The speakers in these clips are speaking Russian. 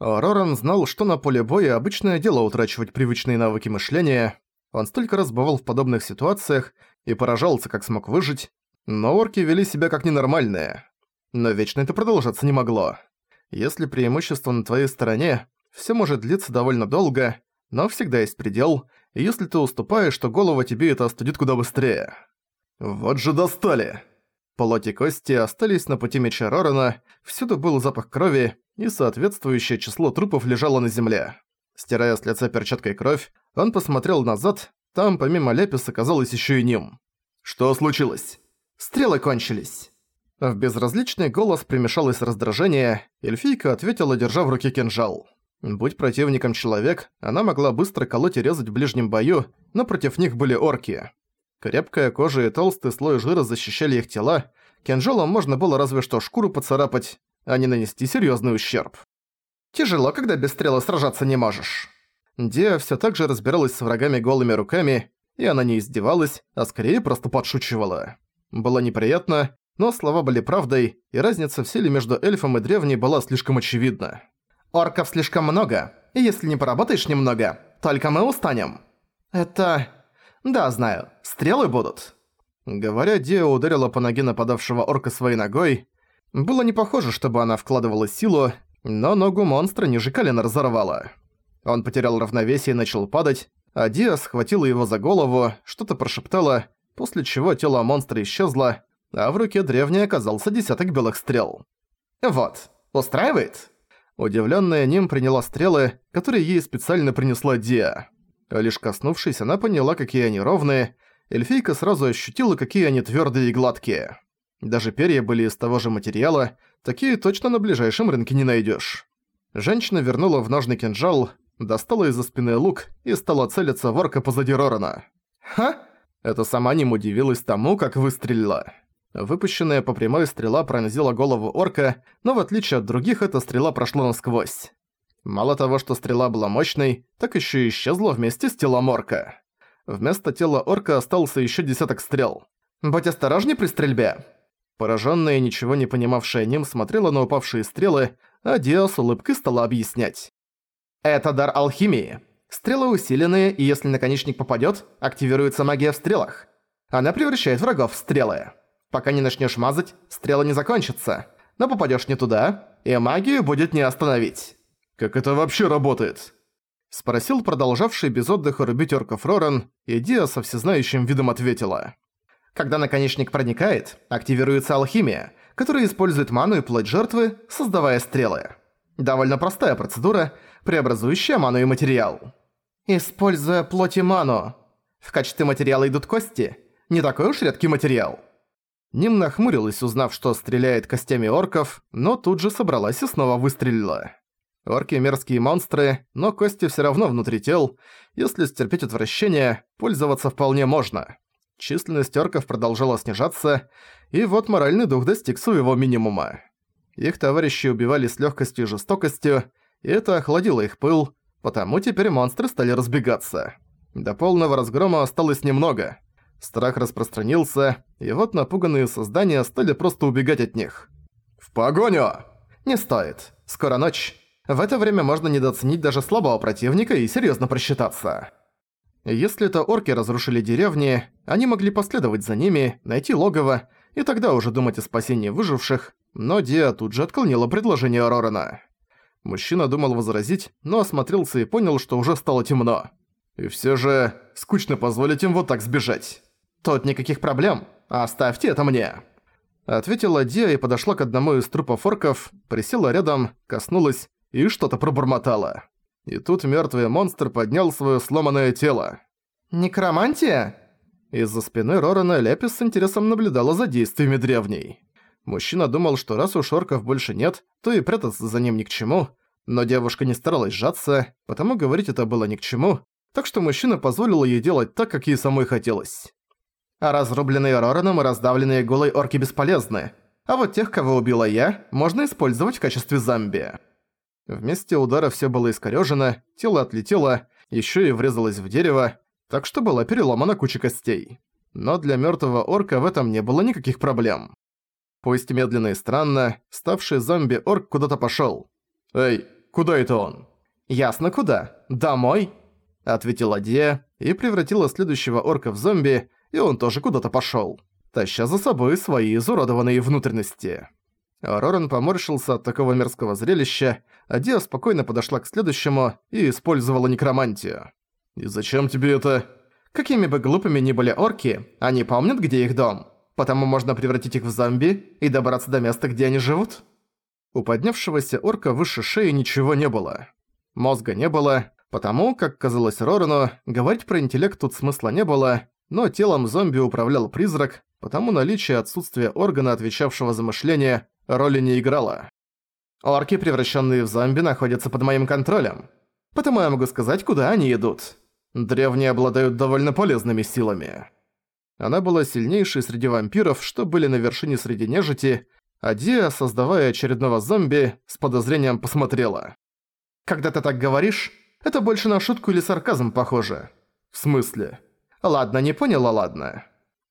Роран знал, что на поле боя обычное дело утрачивать привычные навыки мышления. Он столько раз бывал в подобных ситуациях и поражался, как смог выжить, но орки вели себя как ненормальные. Но вечно это продолжаться не могло. Если преимущество на твоей стороне, все может длиться довольно долго, но всегда есть предел, и если ты уступаешь, то голова тебе это остудит куда быстрее. Вот же достали! Плоть и кости остались на пути меча Рорана, всюду был запах крови, и соответствующее число трупов лежало на земле. Стирая с лица перчаткой кровь, он посмотрел назад, там помимо Лепис оказалось еще и ним. «Что случилось?» «Стрелы кончились». В безразличный голос примешалось раздражение, эльфийка ответила, держа в руке кинжал. Будь противником человек, она могла быстро колоть и резать в ближнем бою, но против них были орки. Крепкая кожа и толстый слой жира защищали их тела, кинжалом можно было разве что шкуру поцарапать, а не нанести серьезный ущерб. Тяжело, когда без стрелы сражаться не можешь. Диа все так же разбиралась с врагами голыми руками, и она не издевалась, а скорее просто подшучивала. Было неприятно, но слова были правдой, и разница в силе между эльфом и древней была слишком очевидна. «Орков слишком много, и если не поработаешь немного, только мы устанем». «Это...» «Да, знаю. Стрелы будут». Говоря, Дио ударила по ноге нападавшего орка своей ногой. Было не похоже, чтобы она вкладывала силу, но ногу монстра ниже колена разорвала. Он потерял равновесие и начал падать, а Диа схватила его за голову, что-то прошептала, после чего тело монстра исчезло, а в руке древней оказался десяток белых стрел. «Вот, устраивает?» Удивленная Ним приняла стрелы, которые ей специально принесла Диа. Лишь коснувшись, она поняла, какие они ровные. Эльфийка сразу ощутила, какие они твердые и гладкие. Даже перья были из того же материала, такие точно на ближайшем рынке не найдешь. Женщина вернула в ножный кинжал, достала из-за спины лук и стала целиться в орка позади Рорана. «Ха!» Это сама ним удивилась тому, как выстрелила. Выпущенная по прямой стрела пронзила голову орка, но в отличие от других, эта стрела прошла насквозь. Мало того, что стрела была мощной, так ещё и исчезла вместе с телом орка. Вместо тела орка остался ещё десяток стрел. «Будь осторожней при стрельбе!» Поражённая ничего не понимавшая Ним смотрела на упавшие стрелы, а Диа с улыбкой стала объяснять. «Это дар алхимии. Стрелы усиленные, и если наконечник попадёт, активируется магия в стрелах. Она превращает врагов в стрелы. Пока не начнёшь мазать, стрелы не закончатся. Но попадёшь не туда, и магию будет не остановить». Как это вообще работает?» Спросил продолжавший без отдыха рубить орков Роран, и Диа со всезнающим видом ответила. Когда наконечник проникает, активируется алхимия, которая использует ману и плоть жертвы, создавая стрелы. Довольно простая процедура, преобразующая ману и материал. Используя плоть и ману. В качестве материала идут кости. Не такой уж редкий материал. Ним нахмурилась, узнав, что стреляет костями орков, но тут же собралась и снова выстрелила. Орки мерзкие монстры, но кости все равно внутри тел. Если стерпеть отвращение, пользоваться вполне можно. Численность орков продолжала снижаться, и вот моральный дух достиг своего минимума. Их товарищи убивали с легкостью и жестокостью, и это охладило их пыл, потому теперь монстры стали разбегаться. До полного разгрома осталось немного. Страх распространился, и вот напуганные создания стали просто убегать от них. «В погоню!» «Не стоит. Скоро ночь. В это время можно недооценить даже слабого противника и серьезно просчитаться. Если это орки разрушили деревни, они могли последовать за ними, найти логово и тогда уже думать о спасении выживших, но Диа тут же отклонила предложение Рорана. Мужчина думал возразить, но осмотрелся и понял, что уже стало темно. И все же скучно позволить им вот так сбежать. «Тут никаких проблем, оставьте это мне», Ответила Диа и подошла к одному из трупов орков, присела рядом, коснулась и что-то пробормотала. И тут мёртвый монстр поднял своё сломанное тело. «Некромантия?» Из-за спины Рорана Лепис с интересом наблюдала за действиями древней. Мужчина думал, что раз у шорков больше нет, то и прятаться за ним ни к чему, но девушка не старалась сжаться, потому говорить это было ни к чему, так что мужчина позволил ей делать так, как ей самой хотелось. А разрубленные Рораном и раздавленные голой орки бесполезны, а вот тех, кого убила я, можно использовать в качестве зомби. Вместе удара все было искорёжено, тело отлетело, ещё и врезалось в дерево, так что была переломана куча костей. Но для мёртвого орка в этом не было никаких проблем. Пусть медленно и странно, ставший зомби-орк куда-то пошёл. «Эй, Куда это он?» «Ясно куда. Домой?» Ответила Дия и превратила следующего орка в зомби, и он тоже куда-то пошёл, таща за собой свои изуродованные внутренности. Роран поморщился от такого мерзкого зрелища, а Диа спокойно подошла к следующему и использовала некромантию. «И зачем тебе это?» Какими бы глупыми ни были орки, они помнят, где их дом. Потому можно превратить их в зомби и добраться до места, где они живут. У поднявшегося орка выше шеи ничего не было. Мозга не было, потому, как казалось Рорану, говорить про интеллект тут смысла не было, но телом зомби управлял призрак, потому наличие отсутствия органа, отвечавшего за мышление, роли не играло. Орки, превращенные в зомби, находятся под моим контролем. Потому я могу сказать, куда они идут. Древние обладают довольно полезными силами. Она была сильнейшей среди вампиров, что были на вершине среди нежити, а Диа, создавая очередного зомби, с подозрением посмотрела. «Когда ты так говоришь, это больше на шутку или сарказм похоже». «В смысле?» «Ладно, не поняла, ладно».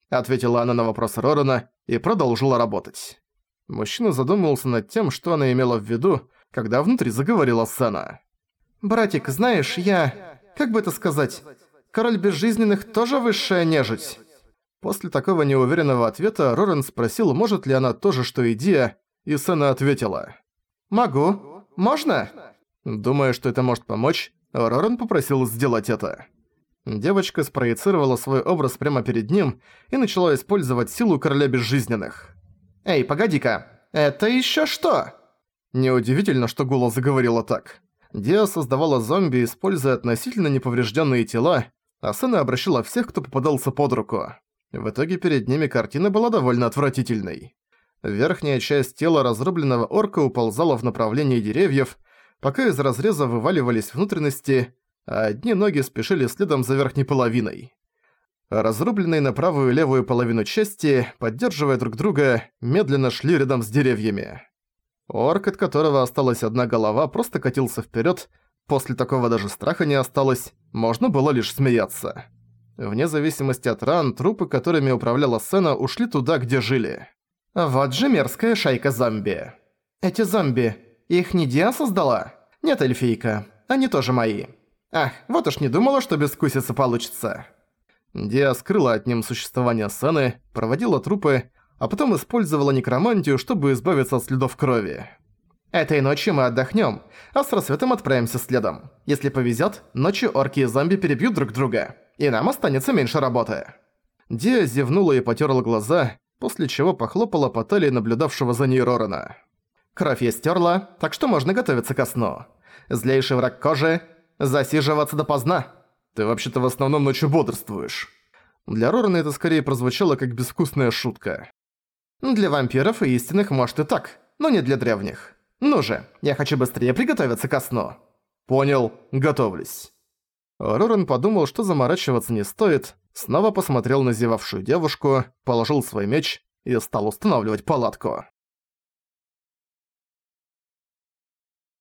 Ответила она на вопрос Рорана и продолжила работать. Мужчина задумался над тем, что она имела в виду, когда внутри заговорила Сена. «Братик, знаешь, я... Как бы это сказать? Король безжизненных тоже высшая нежить?» После такого неуверенного ответа Рорен спросил, может ли она тоже, что и Диа, и Сена ответила. «Могу. Можно?» Думая, что это может помочь, Рорен попросил сделать это. Девочка спроецировала свой образ прямо перед ним и начала использовать силу короля безжизненных. «Эй, погоди-ка, это ещё что?» Неудивительно, что голос заговорила так. Диа создавала зомби, используя относительно неповрежденные тела, а Сэна обращала всех, кто попадался под руку. В итоге перед ними картина была довольно отвратительной. Верхняя часть тела разрубленного орка уползала в направлении деревьев, пока из разреза вываливались внутренности, а одни ноги спешили следом за верхней половиной. Разрубленные на правую и левую половину части, поддерживая друг друга, медленно шли рядом с деревьями. Орк, от которого осталась одна голова, просто катился вперед. После такого даже страха не осталось, можно было лишь смеяться. Вне зависимости от ран, трупы, которыми управляла сцена, ушли туда, где жили. Вот же мерзкая шайка зомби. Эти зомби, их не Диа создала? Нет, эльфийка, они тоже мои. Ах, вот уж не думала, что без кусицы получится. Диа скрыла от ним существование сцены, проводила трупы, а потом использовала некромантию, чтобы избавиться от следов крови. Этой ночью мы отдохнем, а с рассветом отправимся следом. Если повезет, ночью орки и зомби перебьют друг друга, и нам останется меньше работы. Диа зевнула и потерла глаза, после чего похлопала по талии наблюдавшего за ней Рорана. Кровь я стерла, так что можно готовиться ко сну. Злейший враг кожи – засиживаться допоздна. Ты вообще-то в основном ночью бодрствуешь. Для Рорана это скорее прозвучало как безвкусная шутка. Для вампиров и истинных может и так, но не для древних. Ну же, я хочу быстрее приготовиться ко сну. Понял, готовлюсь. Роран подумал, что заморачиваться не стоит, снова посмотрел на зевавшую девушку, положил свой меч и стал устанавливать палатку.